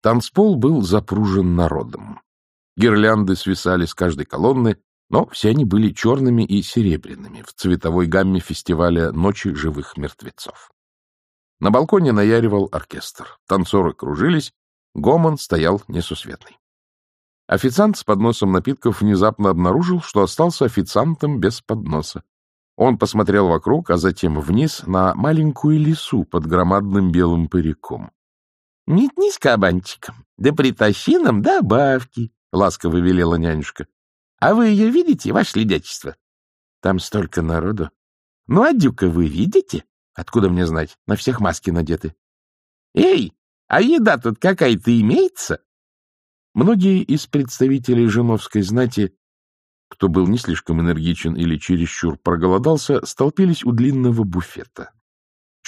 Танцпол был запружен народом. Гирлянды свисали с каждой колонны, но все они были черными и серебряными в цветовой гамме фестиваля «Ночи живых мертвецов». На балконе наяривал оркестр. Танцоры кружились, гомон стоял несусветный. Официант с подносом напитков внезапно обнаружил, что остался официантом без подноса. Он посмотрел вокруг, а затем вниз на маленькую лису под громадным белым париком. — Метнись кабанчиком, да притащи нам добавки, — ласково велела нянюшка. — А вы ее видите, ваше ледячество? — Там столько народу. — Ну, а дюка вы видите? — Откуда мне знать? На всех маски надеты. — Эй, а еда тут какая-то имеется? Многие из представителей женовской знати кто был не слишком энергичен или чересчур проголодался, столпились у длинного буфета.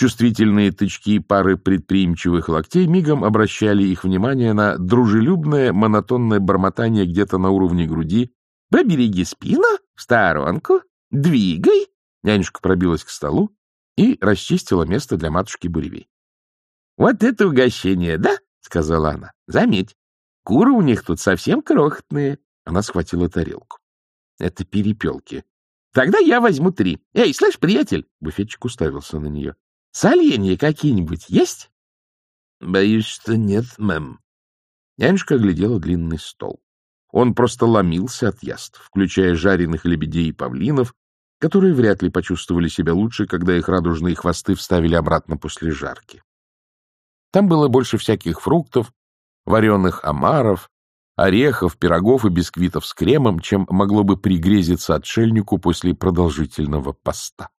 Чувствительные тычки пары предприимчивых локтей мигом обращали их внимание на дружелюбное монотонное бормотание где-то на уровне груди. «Побереги спину, в сторонку, двигай!» Нянюшка пробилась к столу и расчистила место для матушки Буревей. «Вот это угощение, да?» — сказала она. «Заметь, куры у них тут совсем крохотные». Она схватила тарелку. Это перепелки. Тогда я возьму три. Эй, слышь, приятель? Буфетчик уставился на нее. Соленья какие-нибудь есть? Боюсь, что нет, мэм. Нянюшка оглядела длинный стол. Он просто ломился от яств, включая жареных лебедей и павлинов, которые вряд ли почувствовали себя лучше, когда их радужные хвосты вставили обратно после жарки. Там было больше всяких фруктов, вареных омаров, орехов, пирогов и бисквитов с кремом, чем могло бы пригрезиться отшельнику после продолжительного поста. —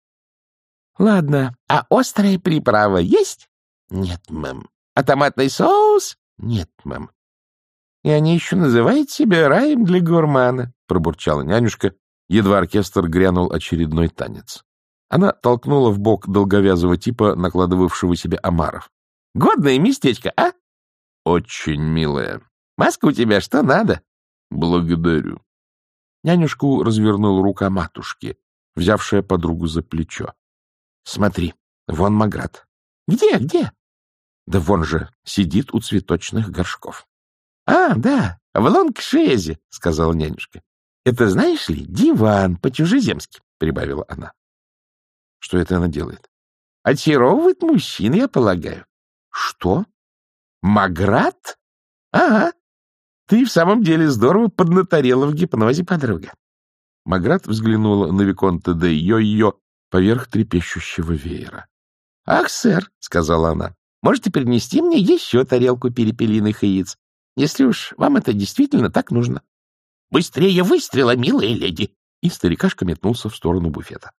Ладно, а острая приправа есть? — Нет, мэм. — А томатный соус? — Нет, мэм. — И они еще называют себя раем для гурмана, — пробурчала нянюшка, едва оркестр грянул очередной танец. Она толкнула в бок долговязого типа, накладывавшего себе омаров. — Годное местечко, а? — Очень милое, Маска у тебя что надо? — Благодарю. Нянюшку развернул рука матушки, взявшая подругу за плечо. — Смотри, вон Маград. — Где, где? — Да вон же, сидит у цветочных горшков. — А, да, в лонгшезе, — сказала нянюшка. — Это, знаешь ли, диван по-чужеземски, — прибавила она. — Что это она делает? — Очаровывает мужчин, я полагаю. — Что? Маград? — Ага, ты в самом деле здорово поднаторела в гипнозе, подруга. Маград взглянула на Виконта де Йо-Йо поверх трепещущего веера. — Ах, сэр, — сказала она, — можете принести мне еще тарелку перепелиных яиц, если уж вам это действительно так нужно. — Быстрее выстрела, милая леди! И старикашка метнулся в сторону буфета.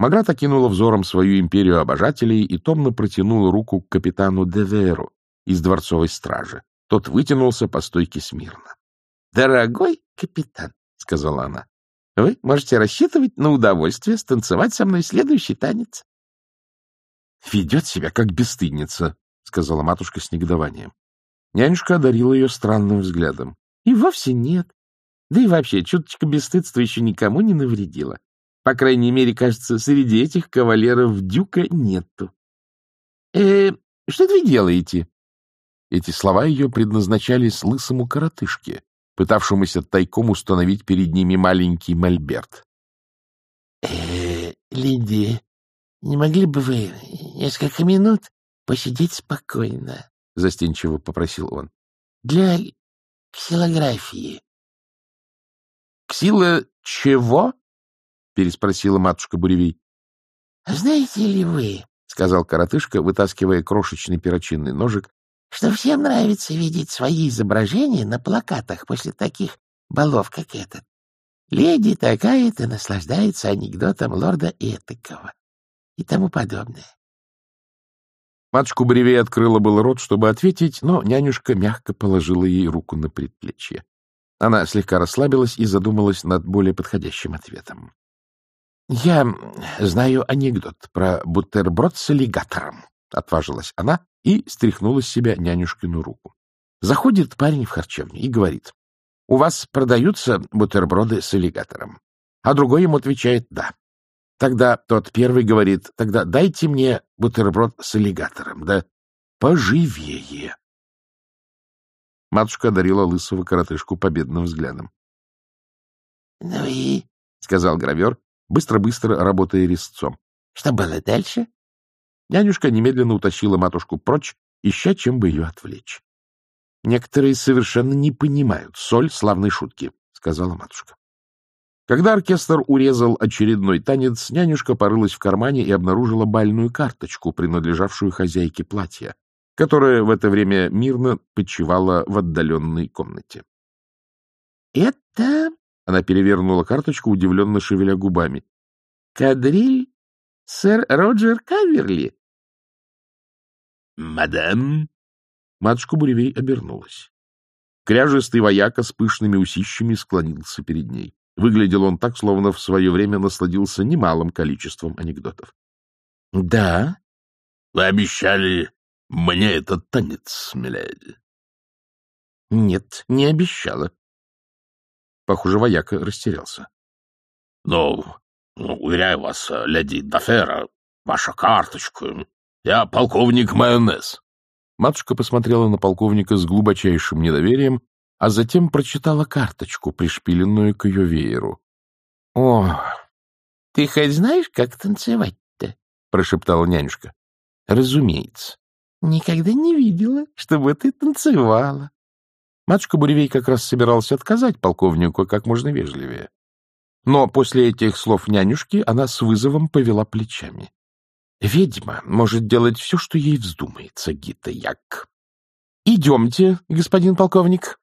Маград окинула взором свою империю обожателей и томно протянула руку к капитану Деверу из дворцовой стражи. Тот вытянулся по стойке смирно. — Дорогой капитан, — сказала она, — вы можете рассчитывать на удовольствие станцевать со мной следующий танец. — Ведет себя как бесстыдница, — сказала матушка с негодованием. Нянюшка одарила ее странным взглядом. — И вовсе нет. Да и вообще, чуточка бесстыдства еще никому не навредила. По крайней мере, кажется, среди этих кавалеров дюка нету. — Э, что это вы делаете? Эти слова ее предназначались лысому коротышке, пытавшемуся тайком установить перед ними маленький мольберт. «Э, — Леди, не могли бы вы несколько минут посидеть спокойно? — застенчиво попросил он. — Для ксилографии. — Ксила чего? — переспросила матушка Буревей. — Знаете ли вы, — сказал коротышка, вытаскивая крошечный перочинный ножик что всем нравится видеть свои изображения на плакатах после таких балов, как этот. Леди такая-то наслаждается анекдотом лорда Этакова и тому подобное. Матушка Бревей открыла был рот, чтобы ответить, но нянюшка мягко положила ей руку на предплечье. Она слегка расслабилась и задумалась над более подходящим ответом. — Я знаю анекдот про бутерброд с аллигатором, — отважилась она и стряхнула с себя нянюшкину руку. Заходит парень в харчевню и говорит, «У вас продаются бутерброды с аллигатором?» А другой ему отвечает «да». Тогда тот первый говорит, «Тогда дайте мне бутерброд с аллигатором, да поживее». Матушка одарила лысого коротышку победным взглядом. — Ну и? — сказал гравер, быстро-быстро работая резцом. — Что было дальше? Нянюшка немедленно утащила матушку прочь, ища, чем бы ее отвлечь. — Некоторые совершенно не понимают соль славной шутки, — сказала матушка. Когда оркестр урезал очередной танец, нянюшка порылась в кармане и обнаружила бальную карточку, принадлежавшую хозяйке платья, которая в это время мирно почивала в отдаленной комнате. — Это... — она перевернула карточку, удивленно шевеля губами. — Кадриль? Сэр Роджер Каверли? — Мадам? Матушка Буревей обернулась. Кряжестый вояка с пышными усищами склонился перед ней. Выглядел он так, словно в свое время насладился немалым количеством анекдотов. — Да. — Вы обещали мне этот танец, миледи. — Нет, не обещала. Похоже, вояка растерялся. — Ну, уверяю вас, леди Дафера, ваша карточка. Я полковник Майонез. Матушка посмотрела на полковника с глубочайшим недоверием а затем прочитала карточку, пришпиленную к ее вееру. — О, ты хоть знаешь, как танцевать-то? — прошептала нянюшка. — Разумеется. Никогда не видела, чтобы ты танцевала. Матушка Буревей как раз собиралась отказать полковнику как можно вежливее. Но после этих слов нянюшки она с вызовом повела плечами. Ведьма может делать все, что ей вздумается, Гита Як. — Идемте, господин полковник.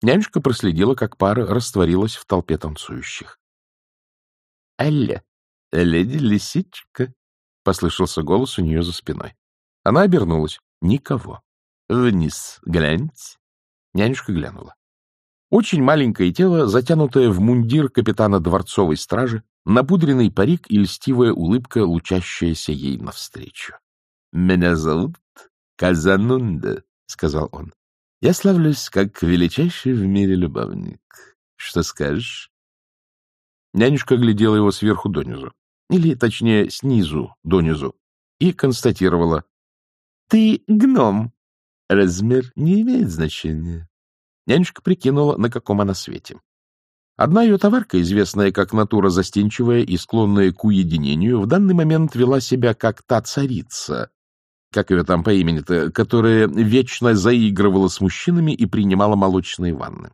Нянюшка проследила, как пара растворилась в толпе танцующих. — Алле, леди лисичка! — послышался голос у нее за спиной. Она обернулась. Никого. — Вниз гляньте. Нянюшка глянула. Очень маленькое тело, затянутое в мундир капитана дворцовой стражи, напудренный парик и льстивая улыбка, лучащаяся ей навстречу. — Меня зовут Казанунда, — сказал он. Я славлюсь как величайший в мире любовник. Что скажешь? Нянюшка глядела его сверху донизу, или, точнее, снизу донизу, и констатировала. — Ты гном. Размер не имеет значения. Нянюшка прикинула, на каком она свете. Одна ее товарка, известная как натура застенчивая и склонная к уединению, в данный момент вела себя как та царица, как ее там по имени-то, которая вечно заигрывала с мужчинами и принимала молочные ванны.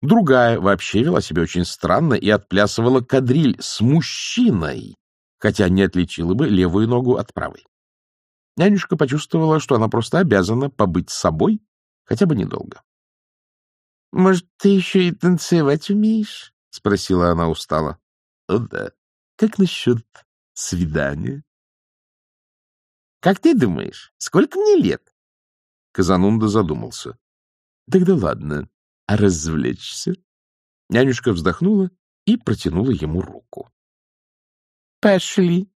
Другая вообще вела себя очень странно и отплясывала кадриль с мужчиной, хотя не отличила бы левую ногу от правой. Нянюшка почувствовала, что она просто обязана побыть собой хотя бы недолго. — Может, ты еще и танцевать умеешь? — спросила она устало. — О да. Как насчет свидания? — Как ты думаешь, сколько мне лет? Казанунда задумался. — Тогда ладно. А развлечься? Нянюшка вздохнула и протянула ему руку. — Пошли.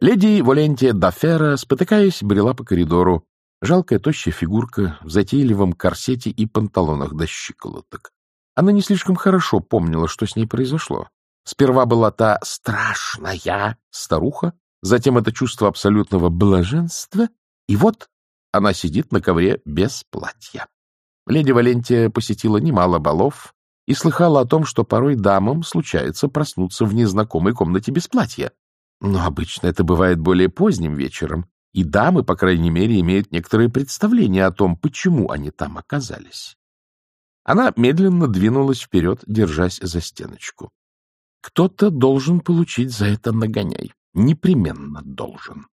Леди Волентия Дафера, спотыкаясь, брела по коридору. Жалкая тощая фигурка в затейливом корсете и панталонах до щиколоток. Она не слишком хорошо помнила, что с ней произошло. Сперва была та страшная старуха, затем это чувство абсолютного блаженства, и вот она сидит на ковре без платья. Леди Валентия посетила немало балов и слыхала о том, что порой дамам случается проснуться в незнакомой комнате без платья. Но обычно это бывает более поздним вечером, и дамы, по крайней мере, имеют некоторое представление о том, почему они там оказались. Она медленно двинулась вперед, держась за стеночку. Кто-то должен получить за это нагоняй. Непременно должен.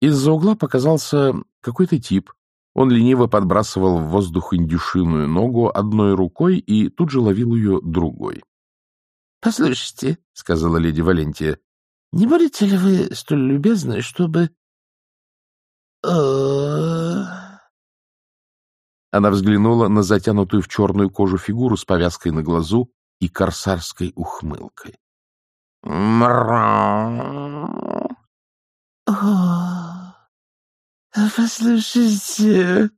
Из-за угла показался какой-то тип. Он лениво подбрасывал в воздух индюшиную ногу одной рукой и тут же ловил ее другой. — Послушайте, — сказала леди Валентия, — не будете ли вы столь любезны, чтобы... Она взглянула на затянутую в черную кожу фигуру с повязкой на глазу и корсарской ухмылкой. О, послушайте,